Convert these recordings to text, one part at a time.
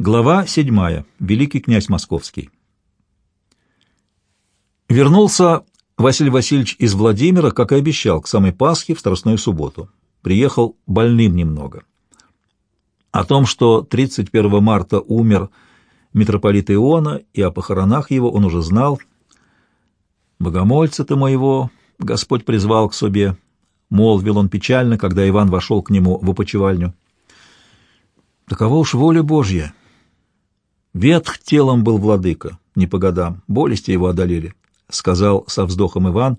Глава 7. Великий князь Московский. Вернулся Василий Васильевич из Владимира, как и обещал, к самой Пасхе в Страстную субботу. Приехал больным немного. О том, что 31 марта умер митрополит Иона, и о похоронах его он уже знал. «Богомольца-то моего Господь призвал к себе», — молвил он печально, когда Иван вошел к нему в опочивальню. «Такова уж воля Божья». Ветх телом был владыка, не по годам, болести его одолели, — сказал со вздохом Иван,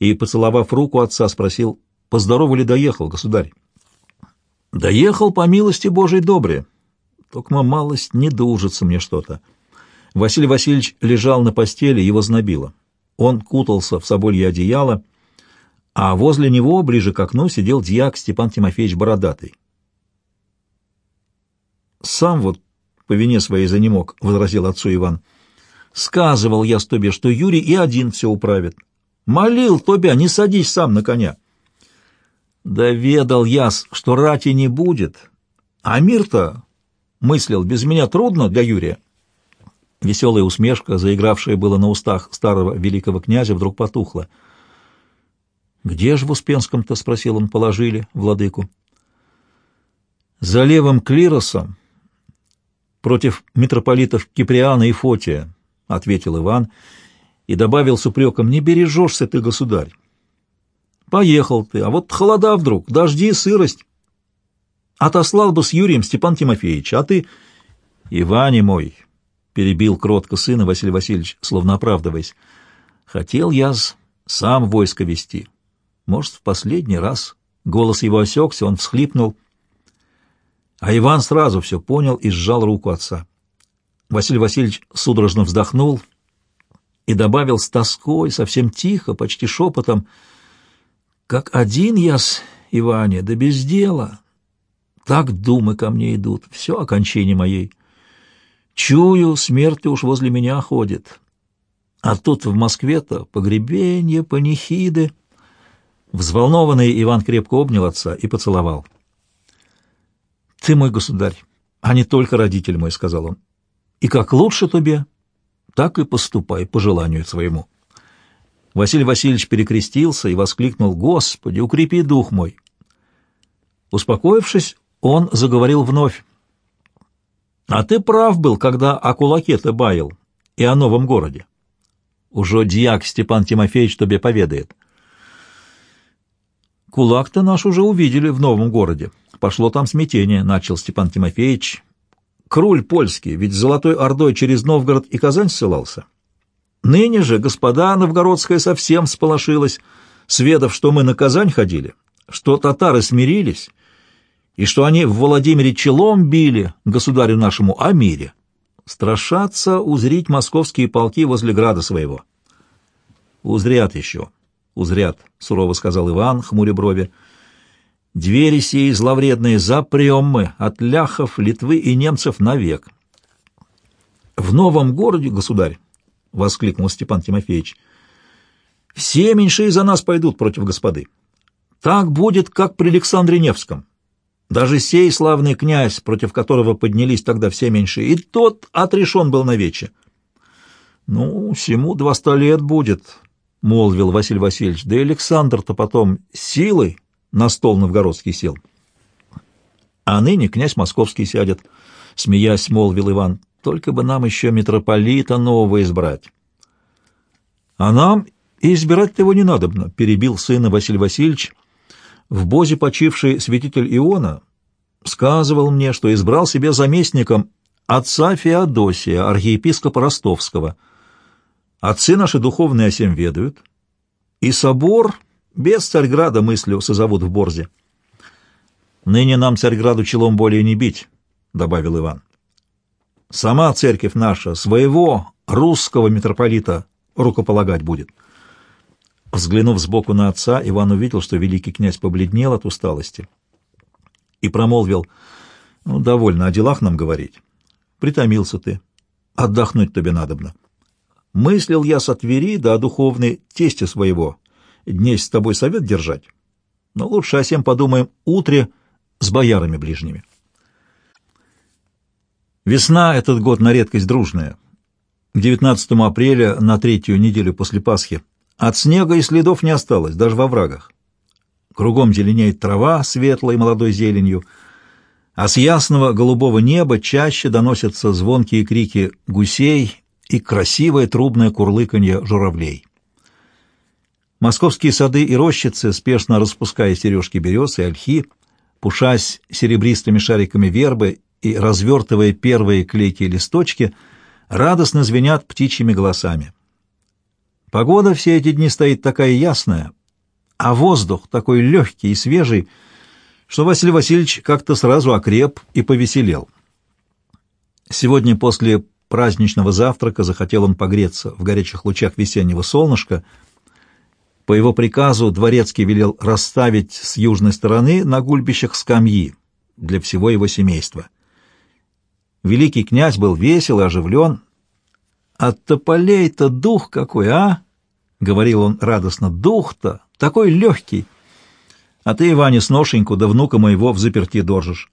и, поцеловав руку отца, спросил, — Поздорову ли доехал, государь? — Доехал по милости Божией добре. Только малость не дужится мне что-то. Василий Васильевич лежал на постели, его знобило. Он кутался в соболье одеяло, а возле него, ближе к окну, сидел дьяк Степан Тимофеевич Бородатый. Сам вот по вине своей занемог, — возразил отцу Иван. Сказывал я с тобе, что Юрий и один все управит. Молил тебя, не садись сам на коня. Да ведал я, что рати не будет. А мир-то, мыслил, без меня трудно для Юрия. Веселая усмешка, заигравшая было на устах старого великого князя, вдруг потухла. «Где же в Успенском-то?» — спросил он, — положили владыку. «За левым клиросом против митрополитов Киприана и Фотия, — ответил Иван и добавил с упреком, — не бережешься ты, государь. Поехал ты, а вот холода вдруг, дожди, сырость. Отослал бы с Юрием Степан Тимофеевич, а ты... — Иване мой, — перебил кротко сына Василий Васильевич, словно оправдываясь, — хотел я сам войско вести. Может, в последний раз. Голос его осекся, он всхлипнул — а Иван сразу все понял и сжал руку отца. Василий Васильевич судорожно вздохнул и добавил с тоской, совсем тихо, почти шепотом, «Как один я с Иване, да без дела. Так думы ко мне идут, все окончание моей. Чую, смерть уж возле меня ходит. А тут в Москве-то погребенье, панихиды». Взволнованный Иван крепко обнял отца и поцеловал. «Ты мой государь, а не только родитель мой», — сказал он. «И как лучше тебе, так и поступай по желанию своему». Василий Васильевич перекрестился и воскликнул «Господи, укрепи дух мой!» Успокоившись, он заговорил вновь. «А ты прав был, когда о кулаке-то баял и о новом городе. Уже дьяк Степан Тимофеевич тебе поведает». «Кулак-то наш уже увидели в новом городе», Пошло там смятение, начал Степан Тимофеевич. Круль польский, ведь Золотой Ордой через Новгород и Казань ссылался. Ныне же господа новгородская совсем сполошилась, сведав, что мы на Казань ходили, что татары смирились, и что они в Владимире челом били государю нашему о мире. Страшатся узрить московские полки возле града своего. «Узрят еще, узрят», — сурово сказал Иван, хмуря брови. Двери сии зловредные запрем мы от ляхов, Литвы и немцев навек. — В новом городе, государь, — воскликнул Степан Тимофеевич, — все меньшие за нас пойдут против господы. Так будет, как при Александре Невском. Даже сей славный князь, против которого поднялись тогда все меньшие, и тот отрешен был навече. — Ну, всему два ста лет будет, — молвил Василий Васильевич, — да и Александр-то потом силой на стол новгородский сел. А ныне князь московский сядет, — смеясь молвил Иван, — только бы нам еще митрополита нового избрать. — А нам и избирать его не надобно, — перебил сына Василий Васильевич. В бозе почивший святитель Иона сказывал мне, что избрал себе заместником отца Феодосия, архиепископа Ростовского. Отцы наши духовные о сем ведают, и собор без Царьграда мыслю созовут в Борзе. Ныне нам Царьграду челом более не бить, — добавил Иван. Сама церковь наша своего русского митрополита рукополагать будет. Взглянув сбоку на отца, Иван увидел, что великий князь побледнел от усталости и промолвил, «Ну, довольно о делах нам говорить. Притомился ты. Отдохнуть тебе надобно. Мыслил я со Твери да о духовной тесте своего, дней с тобой совет держать, но лучше о сем подумаем утре с боярами ближними. Весна этот год на редкость дружная. К 19 апреля, на третью неделю после Пасхи, от снега и следов не осталось, даже во врагах. Кругом зеленеет трава светлой молодой зеленью, а с ясного голубого неба чаще доносятся звонкие крики гусей и красивое трубное курлыканье журавлей. Московские сады и рощицы, спешно распуская сережки берез и ольхи, пушась серебристыми шариками вербы и развертывая первые клейкие листочки, радостно звенят птичьими голосами. Погода все эти дни стоит такая ясная, а воздух такой легкий и свежий, что Василий Васильевич как-то сразу окреп и повеселел. Сегодня после праздничного завтрака захотел он погреться в горячих лучах весеннего солнышка. По его приказу дворецкий велел расставить с южной стороны на гульбищах скамьи для всего его семейства. Великий князь был весел и оживлен. «От тополей-то дух какой, а!» — говорил он радостно. «Дух-то такой легкий! А ты, Иване, сношеньку да внука моего в заперти доржишь.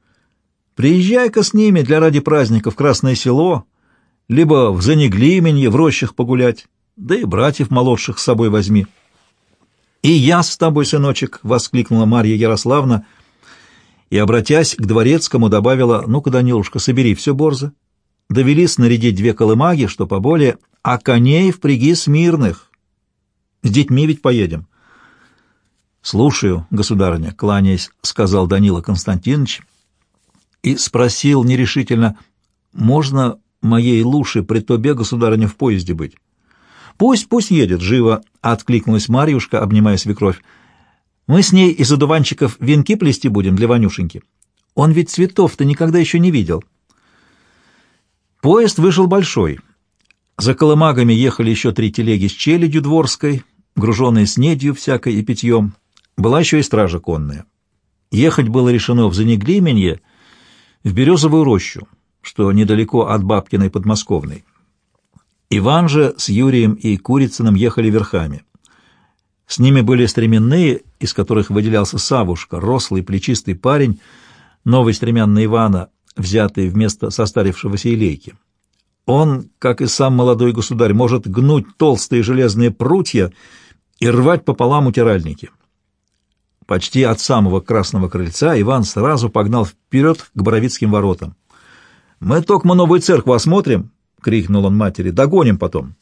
Приезжай-ка с ними для ради праздника в Красное Село, либо в Занеглименье, в рощах погулять, да и братьев молодших с собой возьми». «И я с тобой, сыночек!» — воскликнула Марья Ярославна — и, обратясь к дворецкому, добавила, «Ну-ка, Данилушка, собери все борзо». Довели снарядить две колымаги, что поболее, а коней впряги смирных. С детьми ведь поедем. «Слушаю, государыня», — кланяясь, сказал Данила Константинович, и спросил нерешительно, «Можно моей Луши при тобе, государыня, в поезде быть?» «Пусть, пусть едет, живо», — откликнулась Марьюшка, обнимая свекровь. Мы с ней из одуванчиков венки плести будем для Ванюшеньки. Он ведь цветов-то никогда еще не видел. Поезд вышел большой. За колымагами ехали еще три телеги с челядью дворской, груженные снедью всякой и питьем. Была еще и стража конная. Ехать было решено в Занеглименье, в Березовую рощу, что недалеко от Бабкиной подмосковной. Иван же с Юрием и Курицыным ехали верхами. С ними были стременные, из которых выделялся Савушка, рослый плечистый парень, новый стремянный Ивана, взятый вместо состарившегося Илейки. Он, как и сам молодой государь, может гнуть толстые железные прутья и рвать пополам утиральники. Почти от самого красного крыльца Иван сразу погнал вперед к Боровицким воротам. «Мы токмо новую церковь осмотрим!» — крикнул он матери. «Догоним потом!»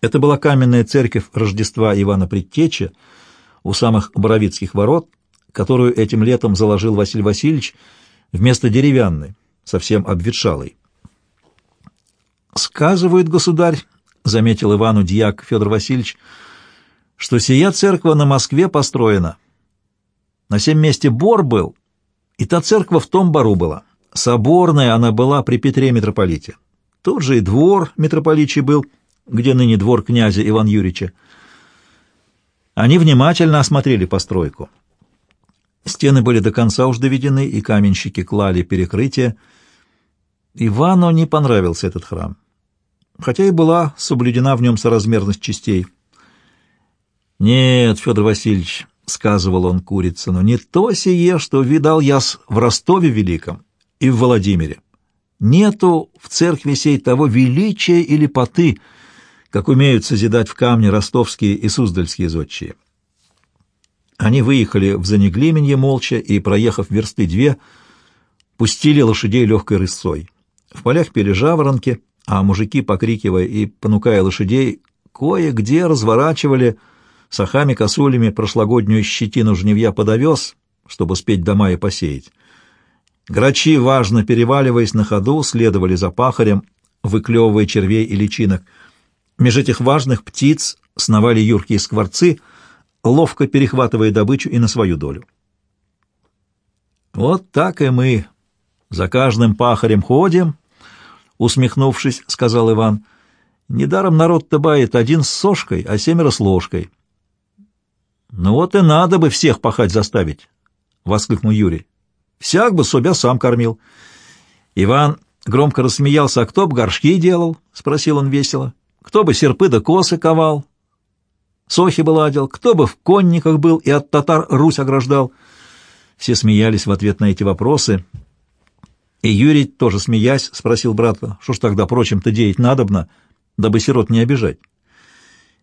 Это была каменная церковь Рождества Ивана Предтечи у самых Боровицких ворот, которую этим летом заложил Василий Васильевич вместо деревянной, совсем обветшалой. «Сказывает государь», — заметил Ивану дьяк Федор Васильевич, — «что сия церковь на Москве построена. На сем месте бор был, и та церковь в том бору была. Соборная она была при Петре митрополите. Тут же и двор митрополичий был» где ныне двор князя Иван Юрьевича. Они внимательно осмотрели постройку. Стены были до конца уж доведены, и каменщики клали перекрытие. Ивану не понравился этот храм, хотя и была соблюдена в нем соразмерность частей. «Нет, Федор Васильевич», — сказывал он Курицыну, — «не то сие, что видал я в Ростове Великом и в Владимире. Нету в церкви сей того величия или поты, — как умеют созидать в камне ростовские и суздальские зодчие. Они выехали в Занеглименье молча и, проехав версты две, пустили лошадей легкой рысцой. В полях пели жаворонки, а мужики, покрикивая и понукая лошадей, кое-где разворачивали сахами-косулями прошлогоднюю щетину жневья под овес, чтобы спеть дома и посеять. Грачи, важно переваливаясь на ходу, следовали за пахарем, выклевывая червей и личинок — Меж этих важных птиц сновали юркие скворцы, ловко перехватывая добычу и на свою долю. «Вот так и мы за каждым пахарем ходим», — усмехнувшись, сказал Иван. «Недаром народ-то бает один с сошкой, а семеро с ложкой». «Ну вот и надо бы всех пахать заставить», — воскликнул Юрий. «Всяк бы себя сам кормил». Иван громко рассмеялся. «А кто б горшки делал?» — спросил он весело. Кто бы серпы да косы ковал, сохи бы ладил, кто бы в конниках был и от татар Русь ограждал. Все смеялись в ответ на эти вопросы. И Юрий, тоже смеясь, спросил брата, что ж тогда прочим-то деять надобно, дабы сирот не обижать.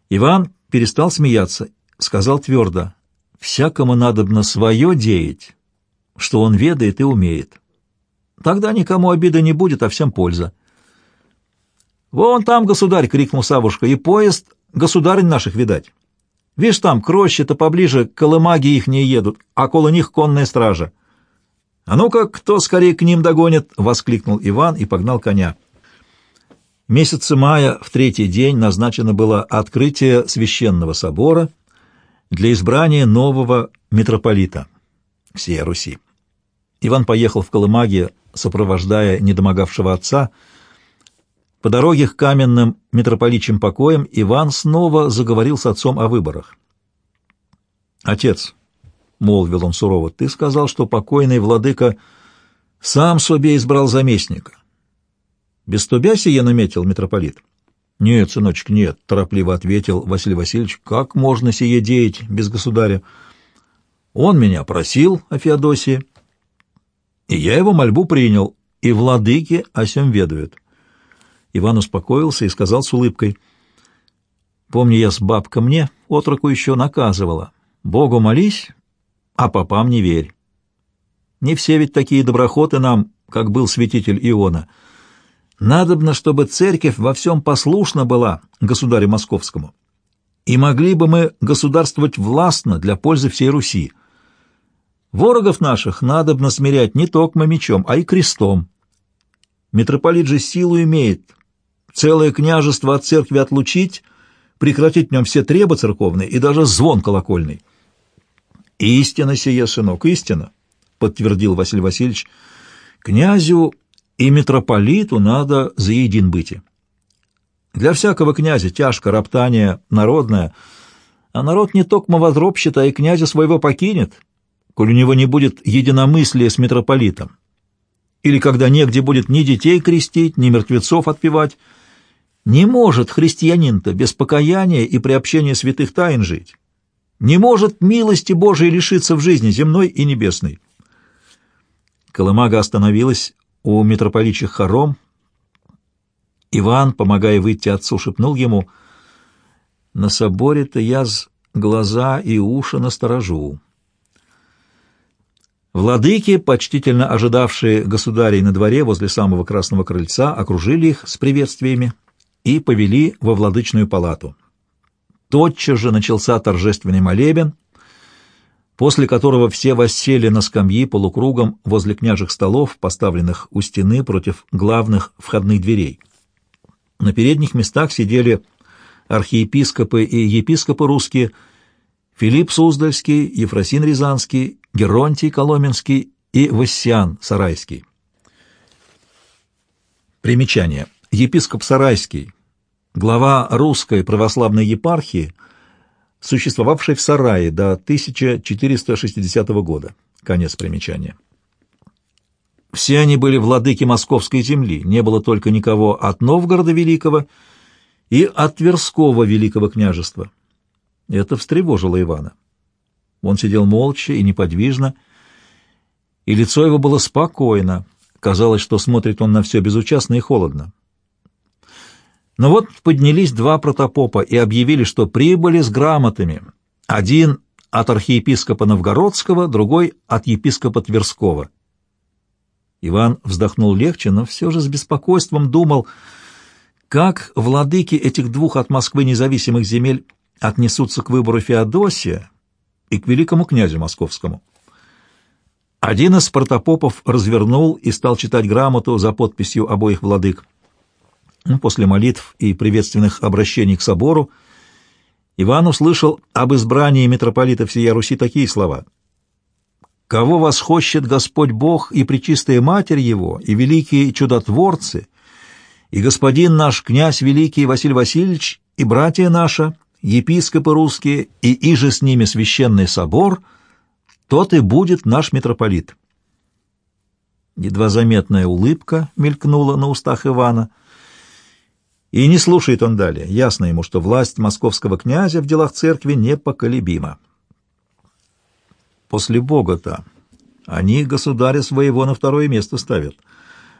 Иван перестал смеяться, сказал твердо, «Всякому надобно свое деять, что он ведает и умеет. Тогда никому обида не будет, а всем польза». «Вон там, государь!» — крикнул Савушка, — «и поезд государынь наших видать. Видишь, там крощи-то поближе, колымаги их не едут, а коло них конная стража». «А ну-ка, кто скорее к ним догонит?» — воскликнул Иван и погнал коня. Месяца мая в третий день назначено было открытие священного собора для избрания нового митрополита всей Руси. Иван поехал в Колымаге, сопровождая недомогавшего отца. По дороге к каменным митрополичьим покоям Иван снова заговорил с отцом о выборах. «Отец», — молвил он сурово, — «ты сказал, что покойный владыка сам себе избрал заместника. Без тебя сие наметил митрополит? — Нет, сыночек, нет, — торопливо ответил Василий Васильевич. — Как можно сие деять без государя? Он меня просил о Феодосии, и я его мольбу принял, и владыки о сем ведают. Иван успокоился и сказал с улыбкой. — Помню, я с бабка мне, отроку еще наказывала. Богу молись, а попам не верь. Не все ведь такие доброхоты нам, как был святитель Иона — Надобно, чтобы церковь во всем послушна была государю московскому. И могли бы мы государствовать властно для пользы всей Руси. Ворогов наших надобно смирять не только мечом, а и крестом. Митрополит же силу имеет. Целое княжество от церкви отлучить, прекратить в нем все требы церковные и даже звон колокольный. «Истина сие, сынок, истина», — подтвердил Василий Васильевич. «Князю и митрополиту надо заедин быть. Для всякого князя тяжко роптание народное, а народ не токмо возробщит, а и князя своего покинет, коль у него не будет единомыслия с митрополитом. Или когда негде будет ни детей крестить, ни мертвецов отпевать, не может христианин-то без покаяния и приобщения святых тайн жить. Не может милости Божией лишиться в жизни земной и небесной. Колымага остановилась у митрополичих хором. Иван, помогая выйти отцу, шепнул ему, «На соборе-то я с глаза и уши насторожу». Владыки, почтительно ожидавшие государей на дворе возле самого красного крыльца, окружили их с приветствиями и повели во владычную палату. Тотчас же начался торжественный молебен — после которого все воссели на скамьи полукругом возле княжих столов, поставленных у стены против главных входных дверей. На передних местах сидели архиепископы и епископы русские, Филипп Суздальский, Ефросин Рязанский, Геронтий Коломенский и Вассиан Сарайский. Примечание. Епископ Сарайский, глава русской православной епархии – существовавшей в сарае до 1460 года. Конец примечания. Все они были владыки московской земли, не было только никого от Новгорода Великого и от Тверского Великого княжества. Это встревожило Ивана. Он сидел молча и неподвижно, и лицо его было спокойно. Казалось, что смотрит он на все безучастно и холодно. Но вот поднялись два протопопа и объявили, что прибыли с грамотами. Один от архиепископа Новгородского, другой от епископа Тверского. Иван вздохнул легче, но все же с беспокойством думал, как владыки этих двух от Москвы независимых земель отнесутся к выбору Феодосия и к великому князю московскому. Один из протопопов развернул и стал читать грамоту за подписью обоих владык. Ну, после молитв и приветственных обращений к собору Иван услышал об избрании митрополита всея Руси такие слова. «Кого восхощет Господь Бог и Пречистая Матерь Его, и великие чудотворцы, и господин наш князь великий Василий Васильевич, и братья наши, епископы русские, и иже с ними священный собор, тот и будет наш митрополит». Едва заметная улыбка мелькнула на устах Ивана — и не слушает он далее. Ясно ему, что власть московского князя в делах церкви непоколебима. После Бога-то они государя своего на второе место ставят.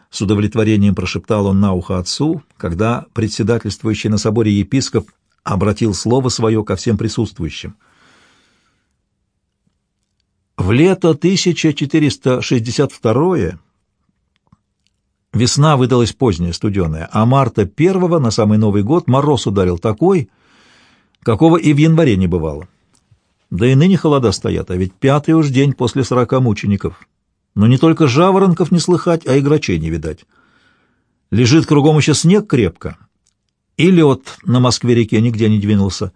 С удовлетворением прошептал он на ухо отцу, когда председательствующий на соборе епископ обратил слово свое ко всем присутствующим. В лето 1462 весна выдалась поздняя, студеная, а марта первого на самый Новый год мороз ударил такой, какого и в январе не бывало. Да и ныне холода стоят, а ведь пятый уж день после сорока мучеников. Но не только жаворонков не слыхать, а и грачей не видать. Лежит кругом еще снег крепко, и лед на Москве-реке нигде не двинулся.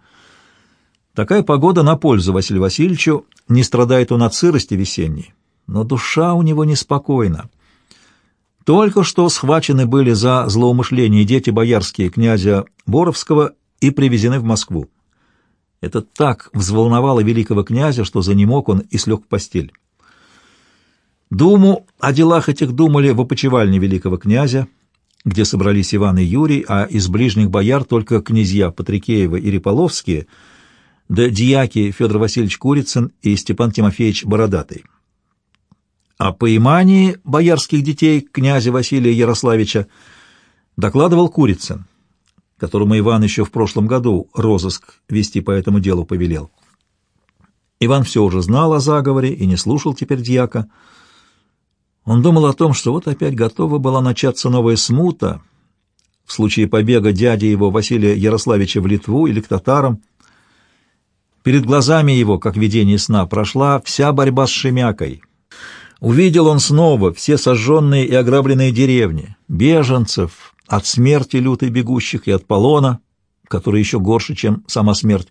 Такая погода на пользу Василию Васильевичу, не страдает он от сырости весенней, но душа у него неспокойна. Только что схвачены были за злоумышление дети боярские князя Боровского и привезены в Москву. Это так взволновало великого князя, что занемог он и слег в постель. Думу о делах этих думали в опочивальне великого князя, где собрались Иван и Юрий, а из ближних бояр только князья Патрикеевы и Риполовские, да дьяки Федор Васильевич Курицын и Степан Тимофеевич Бородатый. О поимании боярских детей князя Василия Ярославича докладывал Курицын, которому Иван еще в прошлом году розыск вести по этому делу повелел. Иван все уже знал о заговоре и не слушал теперь дьяка, он думал о том, что вот опять готова была начаться новая смута в случае побега дяди его Василия Ярославича в Литву или к татарам. Перед глазами его, как видение сна, прошла вся борьба с Шемякой. Увидел он снова все сожженные и ограбленные деревни, беженцев, от смерти лютой бегущих и от полона, который еще горше, чем сама смерть.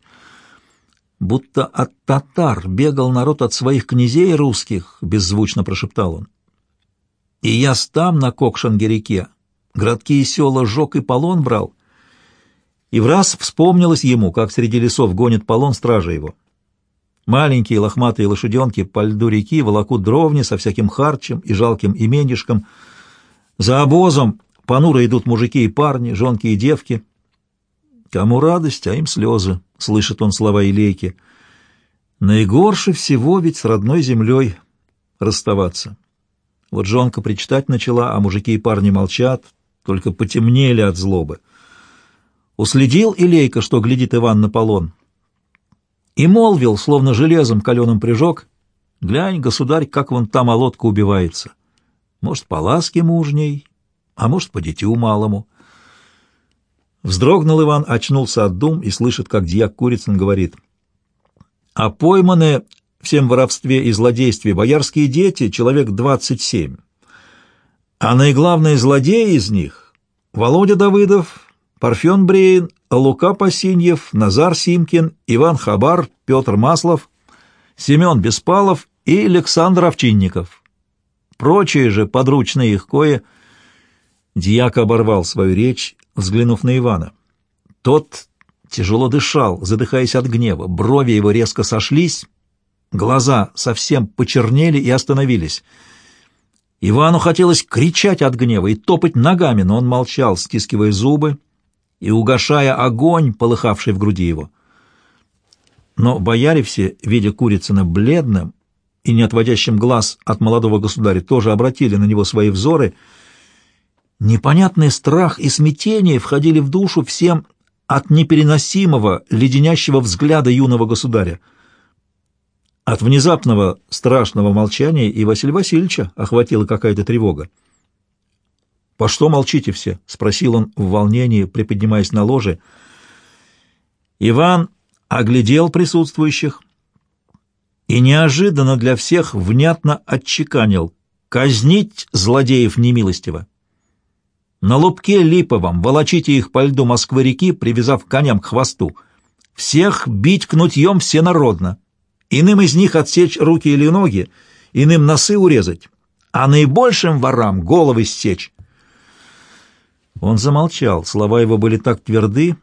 Будто от татар бегал народ от своих князей русских, беззвучно прошептал он. И я там на Кокшанге-реке, городки и села жег и полон брал. И в раз вспомнилось ему, как среди лесов гонит полон стража его. Маленькие лохматые лошаденки по льду реки волокут дровни со всяким харчем и жалким именишком. За обозом понуро идут мужики и парни, жонки и девки. Кому радость, а им слезы, — слышит он слова Илейки. Наигорше всего ведь с родной землей расставаться. Вот жонка причитать начала, а мужики и парни молчат, только потемнели от злобы. Уследил Илейка, что глядит Иван на полон, и молвил, словно железом каленым прижег, «Глянь, государь, как вон та молотка убивается. Может, по ласке мужней, а может, по дитю малому». Вздрогнул Иван, очнулся от дум и слышит, как дьяк Курицын говорит, «А пойманы всем воровстве и злодействе боярские дети, человек двадцать семь. А наиглавные злодеи из них — Володя Давыдов, Парфен Бреин, Лука Пасиньев, Назар Симкин, Иван Хабар, Петр Маслов, Семен Беспалов и Александр Овчинников. Прочие же подручные их кое... Дьяк оборвал свою речь, взглянув на Ивана. Тот тяжело дышал, задыхаясь от гнева, брови его резко сошлись, Глаза совсем почернели и остановились. Ивану хотелось кричать от гнева и топать ногами, но он молчал, стискивая зубы и угошая огонь, полыхавший в груди его. Но бояре все, видя Курицына бледным и не отводящим глаз от молодого государя, тоже обратили на него свои взоры. Непонятный страх и смятение входили в душу всем от непереносимого, леденящего взгляда юного государя — от внезапного страшного молчания и Василия Васильевича охватила какая-то тревога. «По что молчите все?» — спросил он в волнении, приподнимаясь на ложе. Иван оглядел присутствующих и неожиданно для всех внятно отчеканил «казнить злодеев немилостиво». На лобке липовом волочите их по льду Москвы-реки, привязав коням к хвосту. Всех бить кнутьем всенародно. Иным из них отсечь руки или ноги, иным носы урезать, а наибольшим ворам головы стечь. Он замолчал, слова его были так тверды,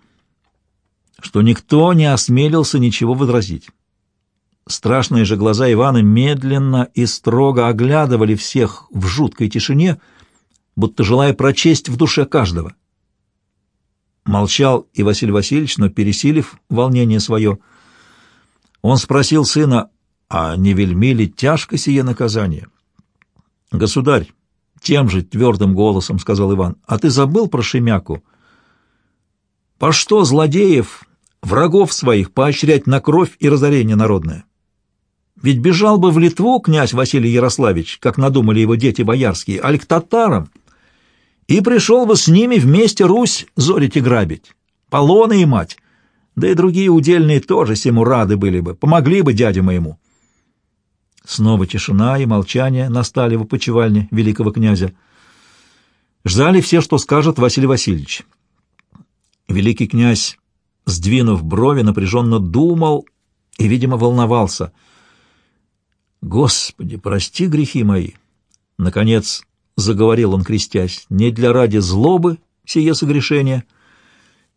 что никто не осмелился ничего возразить. Страшные же глаза Ивана медленно и строго оглядывали всех в жуткой тишине, будто желая прочесть в душе каждого. Молчал и Василий Васильевич, но, пересилив волнение свое, — он спросил сына, а не вельми ли тяжко сие наказание? Государь, Тем же твердым голосом сказал Иван. А ты забыл про Шемяку? По что злодеев, врагов своих, поощрять на кровь и разорение народное? Ведь бежал бы в Литву князь Василий Ярославич, как надумали его дети боярские, аль к татарам, и пришел бы с ними вместе Русь зорить и грабить, полоны и мать, да и другие удельные тоже всему рады были бы, помогли бы дяде моему. Снова тишина и молчание настали в опочивальне великого князя. Ждали все, что скажет Василий Васильевич. Великий князь, сдвинув брови, напряженно думал и, видимо, волновался — Господи, прости грехи мои! Наконец заговорил он, крестясь, не для ради злобы сие согрешение.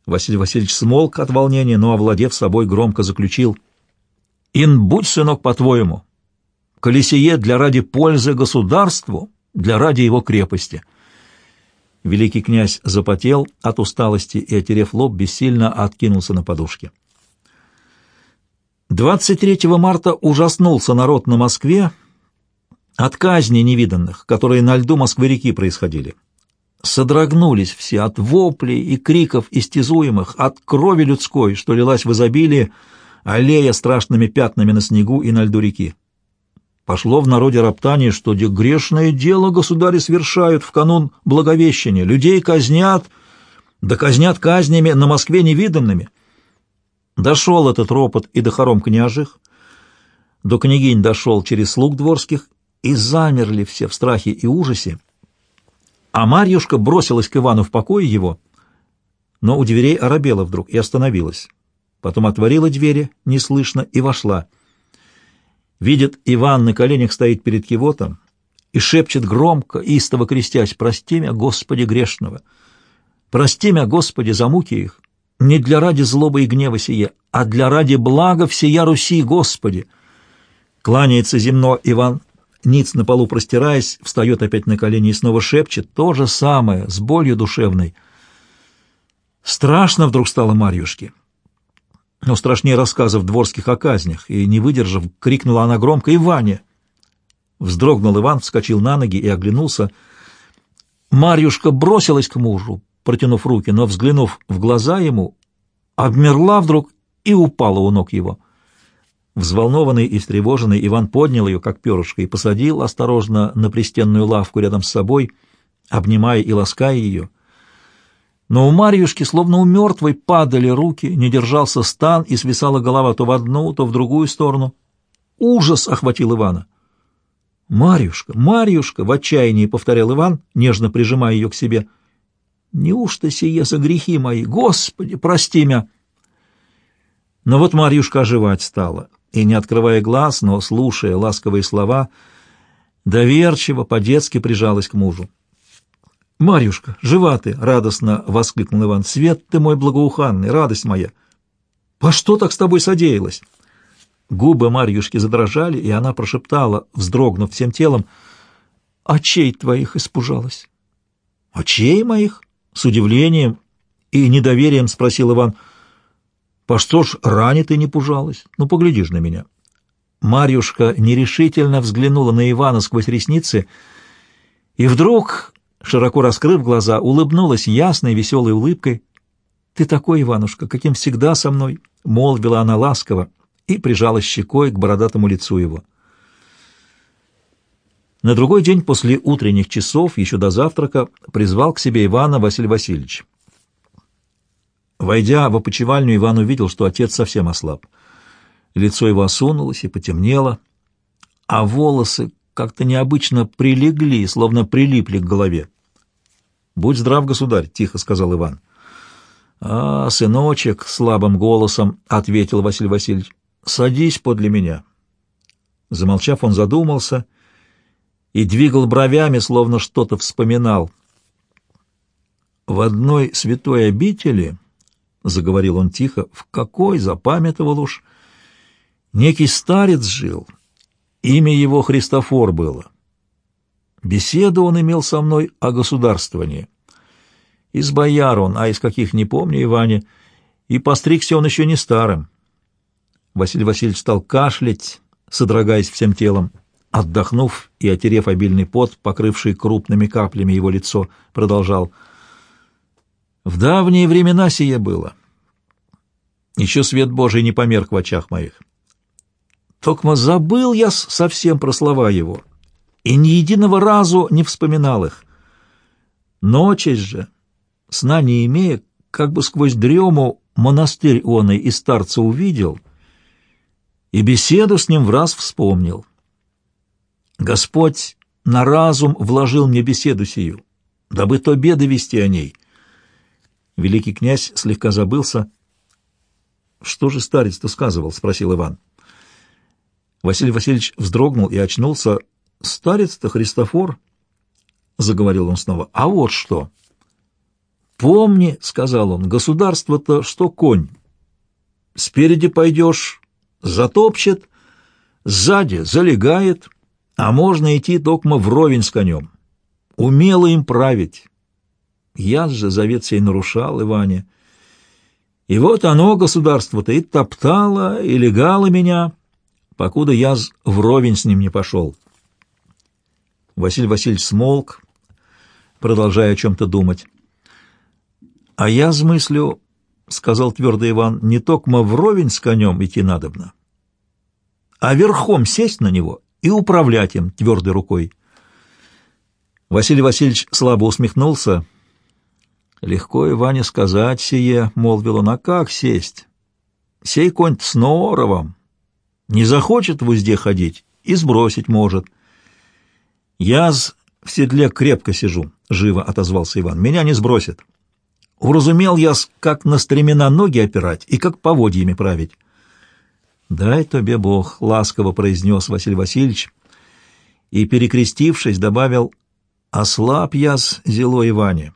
Василий Васильевич смолк от волнения, но, овладев собой, громко заключил. «Ин будь, сынок, по-твоему, колесие для ради пользы государству, для ради его крепости». Великий князь запотел от усталости и, отерев лоб, бессильно откинулся на подушке. 23 марта ужаснулся народ на Москве от казни невиданных, которые на льду Москвы-реки происходили. Содрогнулись все от воплей и криков истязуемых, от крови людской, что лилась в изобилии, аллея страшными пятнами на снегу и на льду реки. Пошло в народе роптание, что грешное дело государи совершают в канун Благовещения, людей казнят, да казнят казнями на Москве невиданными — Дошел этот ропот и до хором княжих, до княгинь дошел через слуг дворских, и замерли все в страхе и ужасе. А Марьюшка бросилась к Ивану в покое его, но у дверей оробела вдруг и остановилась. Потом отворила двери, неслышно, и вошла. Видит, Иван на коленях стоит перед кивотом и шепчет громко, истово крестясь, «Прости меня, Господи грешного! Прости меня, Господи, за муки их!» не для ради злобы и гнева сие, а для ради блага всея Руси, Господи. Кланяется земно Иван, ниц на полу простираясь, встает опять на колени и снова шепчет то же самое, с болью душевной. Страшно вдруг стало Марьюшке. Но страшнее рассказов дворских о казнях, и, не выдержав, крикнула она громко «Иване!». Вздрогнул Иван, вскочил на ноги и оглянулся. Марьюшка бросилась к мужу, протянув руки, но, взглянув в глаза ему, обмерла вдруг и упала у ног его. Взволнованный и встревоженный Иван поднял ее, как перышко, и посадил осторожно на пристенную лавку рядом с собой, обнимая и лаская ее. Но у Марьюшки, словно у мертвой, падали руки, не держался стан, и свисала голова то в одну, то в другую сторону. Ужас охватил Ивана. «Марьюшка, Марьюшка!» — в отчаянии повторял Иван, нежно прижимая ее к себе — Неужто сие за грехи мои? Господи, прости меня!» Но вот Марьюшка оживать стала, и, не открывая глаз, но слушая ласковые слова, доверчиво, по-детски прижалась к мужу. «Марьюшка, жива ты!» — радостно воскликнул Иван. «Свет ты мой благоуханный, радость моя! По что так с тобой содеялось?» Губы Марьюшки задрожали, и она прошептала, вздрогнув всем телом, «Очей твоих испужалась». «Очей моих?» С удивлением и недоверием спросил Иван, «По что ж ранит и не пужалась? Ну, поглядишь на меня». Марьюшка нерешительно взглянула на Ивана сквозь ресницы и вдруг, широко раскрыв глаза, улыбнулась ясной веселой улыбкой. «Ты такой, Иванушка, каким всегда со мной!» — молвила она ласково и прижалась щекой к бородатому лицу его. На другой день после утренних часов, еще до завтрака, призвал к себе Ивана Василий Васильевич. Войдя в опочивальню, Иван увидел, что отец совсем ослаб. Лицо его осунулось и потемнело, а волосы как-то необычно прилегли, словно прилипли к голове. «Будь здрав, государь», — тихо сказал Иван. «А, сыночек», — слабым голосом ответил Василий Васильевич, — «садись подле меня». Замолчав, он задумался — и двигал бровями, словно что-то вспоминал. «В одной святой обители, — заговорил он тихо, — в какой, запамятовал уж, некий старец жил, имя его Христофор было. Беседу он имел со мной о государствовании. Из бояр он, а из каких не помню, Иване, и постригся он еще не старым. Василий Васильевич стал кашлять, содрогаясь всем телом. отдохнув и отерев обильный пот, покрывший крупными каплями его лицо, продолжал. «В давние времена сие было. Еще свет Божий не померк в очах моих. Токма забыл я совсем про слова его, и ни единого разу не вспоминал их. Ночись же, сна не имея, как бы сквозь дрему монастырь он и старца увидел, и беседу с ним в раз вспомнил. Господь на разум вложил мне беседу сию, дабы то беды вести о ней. Великий князь слегка забылся. — Что же старец-то сказывал? — спросил Иван. Василий Васильевич вздрогнул и очнулся. — Старец-то Христофор, — заговорил он снова, — а вот что. — Помни, — сказал он, — государство-то что конь. Спереди пойдешь, затопчет, сзади залегает — а можно идти токмо вровень с конем. Умело им править. Я же завет сей нарушал, Иване. И вот оно, государство-то, и топтало, и легало меня, покуда я вровень с ним не пошел. Василий Васильевич смолк, продолжая о чем-то думать. — А я смыслю, — сказал твердо Иван, — не токмо вровень с конем идти надобно, а верхом сесть на него и управлять им твердой рукой. Василий Васильевич слабо усмехнулся. «Легко Иване сказать сие», — молвил он, — «а как сесть? Сей конь с норовом. Не захочет в узде ходить и сбросить может». «Я в седле крепко сижу», — живо отозвался Иван. «Меня не сбросит. Уразумел я, как на стремена ноги опирать и как поводьями править». «Дай тебе Бог», — ласково произнес Василий Васильевич, и, перекрестившись, добавил, «Ослаб я с зело Иване.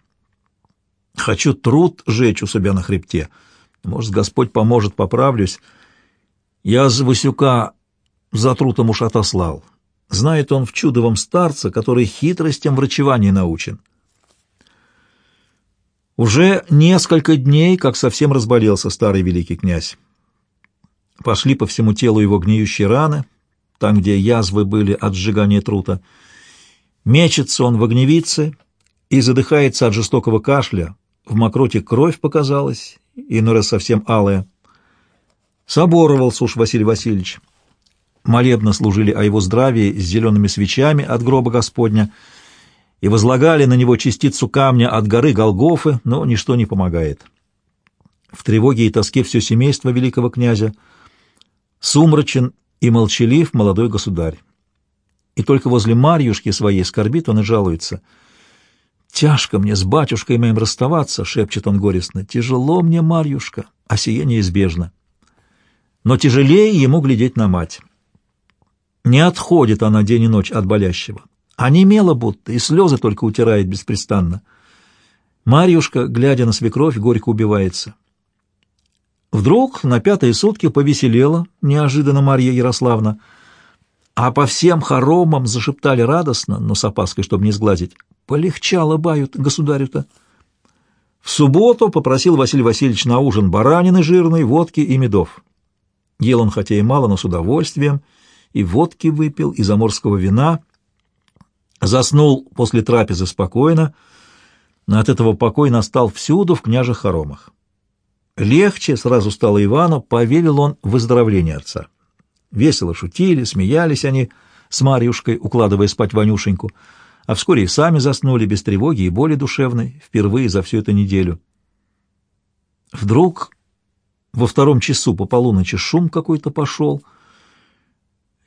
Хочу труд жечь у себя на хребте. Может, Господь поможет, поправлюсь. Я с Васюка за трутом уж отослал. Знает он в чудовом старца, который хитростям врачевания научен». Уже несколько дней, как совсем разболелся старый великий князь. Пошли по всему телу его гниющие раны, там, где язвы были от сжигания трута. Мечется он в огневице и задыхается от жестокого кашля. В мокроте кровь показалась, иной раз совсем алая. Соборовался уж Василий Васильевич. Молебно служили о его здравии с зелеными свечами от гроба Господня и возлагали на него частицу камня от горы Голгофы, но ничто не помогает. В тревоге и тоске все семейство великого князя — Сумрачен и молчалив молодой государь. И только возле Марьюшки своей скорбит он и жалуется. «Тяжко мне с батюшкой моим расставаться», — шепчет он горестно. «Тяжело мне, Марьюшка, а сие неизбежно». Но тяжелее ему глядеть на мать. Не отходит она день и ночь от болящего, а немела будто, и слезы только утирает беспрестанно. Марьюшка, глядя на свекровь, горько убивается. Вдруг на пятые сутки повеселела неожиданно Марья Ярославна, а по всем хоромам зашептали радостно, но с опаской, чтобы не сглазить. «Полегчало бают государю-то». В субботу попросил Василий Васильевич на ужин баранины жирной, водки и медов. Ел он хотя и мало, но с удовольствием, и водки выпил, и заморского вина. Заснул после трапезы спокойно, но от этого покой настал всюду в княжих хоромах. Легче сразу стало Ивану, поверил он в выздоровление отца. Весело шутили, смеялись они с Марьюшкой, укладывая спать Ванюшеньку, а вскоре и сами заснули без тревоги и боли душевной, впервые за всю эту неделю. Вдруг во втором часу по полуночи шум какой-то пошел.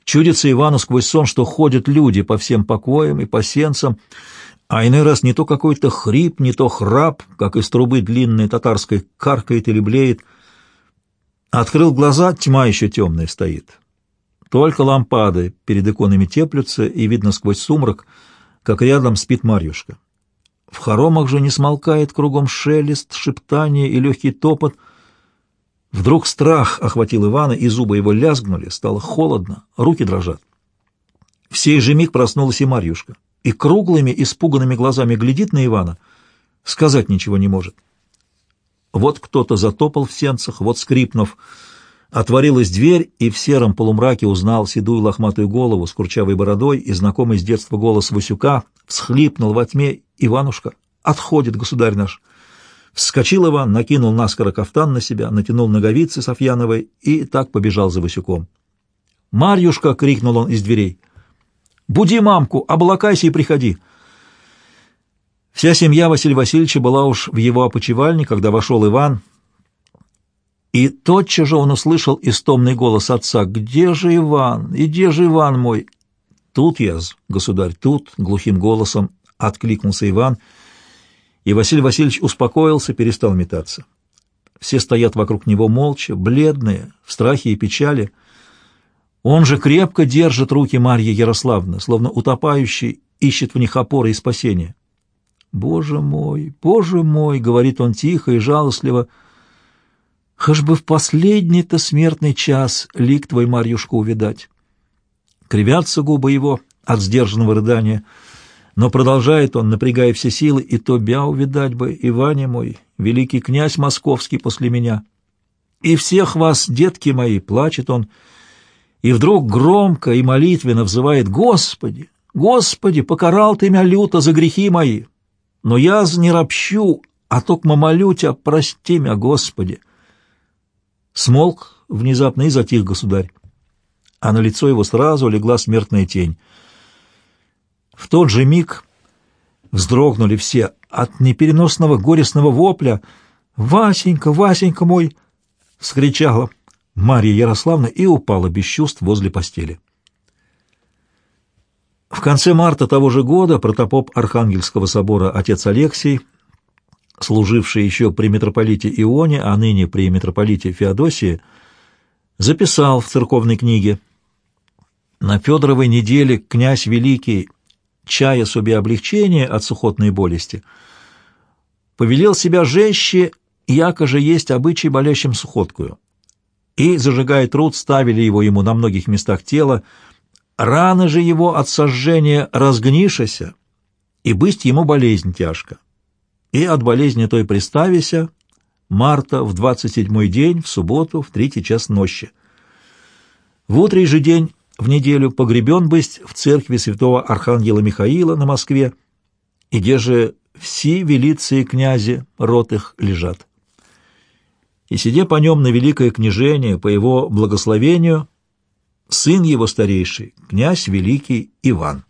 Чудится Ивану сквозь сон, что ходят люди по всем покоям и по сенцам, а иной раз не то какой-то хрип, не то храп, как из трубы длинной татарской каркает или блеет. Открыл глаза, тьма еще темная стоит. Только лампады перед иконами теплются, и видно сквозь сумрак, как рядом спит Марьюшка. В хоромах же не смолкает кругом шелест, шептание и легкий топот. Вдруг страх охватил Ивана, и зубы его лязгнули, стало холодно, руки дрожат. В сей же миг проснулась и Марьюшка и круглыми, испуганными глазами глядит на Ивана, сказать ничего не может. Вот кто-то затопал в сенцах, вот скрипнув, Отворилась дверь, и в сером полумраке узнал седую лохматую голову с курчавой бородой и знакомый с детства голос Васюка, всхлипнул во тьме «Иванушка, отходит государь наш!» Вскочил Иван, накинул наскоро кафтан на себя, натянул ноговицы Софьяновой и так побежал за Васюком. «Марьюшка!» — крикнул он из дверей. «Буди мамку, облакайся и приходи!» Вся семья Василия Васильевича была уж в его опочивальне, когда вошел Иван — и тотчас же он услышал истомный голос отца. «Где же Иван? И где же Иван мой?» «Тут я, государь, тут!» — глухим голосом откликнулся Иван, и Василий Васильевич успокоился, перестал метаться. Все стоят вокруг него молча, бледные, в страхе и печали. Он же крепко держит руки Марьи Ярославны, словно утопающий ищет в них опоры и спасения. «Боже мой, Боже мой!» — говорит он тихо и жалостливо — Хаж бы в последний-то смертный час лик твой, Марьюшка, увидать. Кривятся губы его от сдержанного рыдания, но продолжает он, напрягая все силы, и то бя увидать бы, Иване мой, великий князь московский после меня. И всех вас, детки мои, плачет он, и вдруг громко и молитвенно взывает «Господи! Господи, покарал ты меня люто за грехи мои! Но я не ропщу, а только молю тебя, прости меня, Господи!» Смолк внезапно и затих государь, а на лицо его сразу легла смертная тень. В тот же миг вздрогнули все от непереносного горестного вопля. «Васенька, Васенька мой!» — вскричала Марья Ярославна и упала без чувств возле постели. В конце марта того же года протопоп Архангельского собора отец Алексий служивший еще при митрополите Ионе, а ныне при митрополите Феодосии, записал в церковной книге. «На Федоровой неделе князь Великий, чая себе облегчение от сухотной болести, повелел себя жеще, яко же есть обычай болящим сухоткую, и, зажигая труд, ставили его ему на многих местах тела, раны же его от сожжения разгнишася, и бысть ему болезнь тяжко и от болезни той приставися марта в двадцать седьмой день, в субботу, в третий час ночи. В утрей же день, в неделю, погребен быть в церкви святого Архангела Михаила на Москве, и где же все велицы и князи рот их лежат. И сидя по нем на великое княжение, по его благословению, сын его старейший, князь великий Иван.